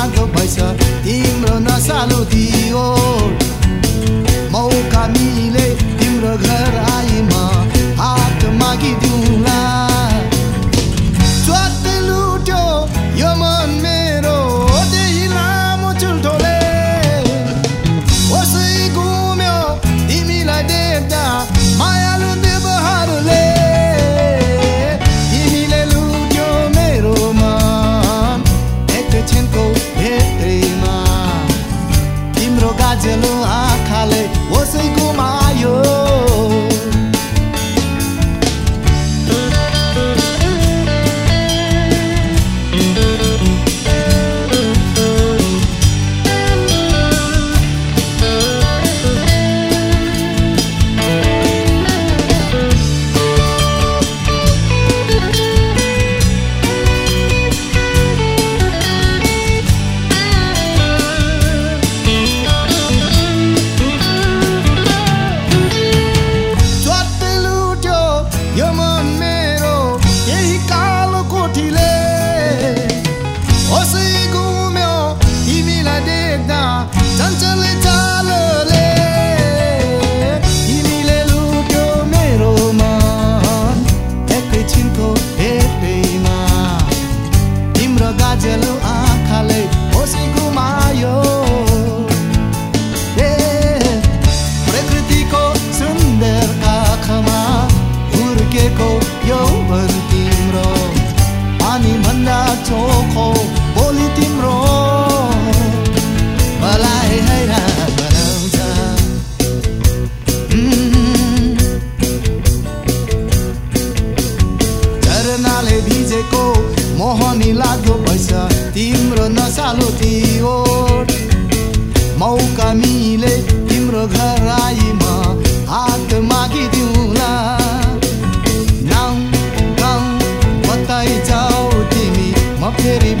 माघो भइस तिम्रो नसालु दियो। मौका मिले तिम्रो घर। 结论啊！पनि लाग्यो पैसा। तिम्रो नसालो थियो मौका मिले तिम्रो घर आइमा हात मागिदिउला। गाउँ गाउँ बताइ जाऊ तिमी म फेरि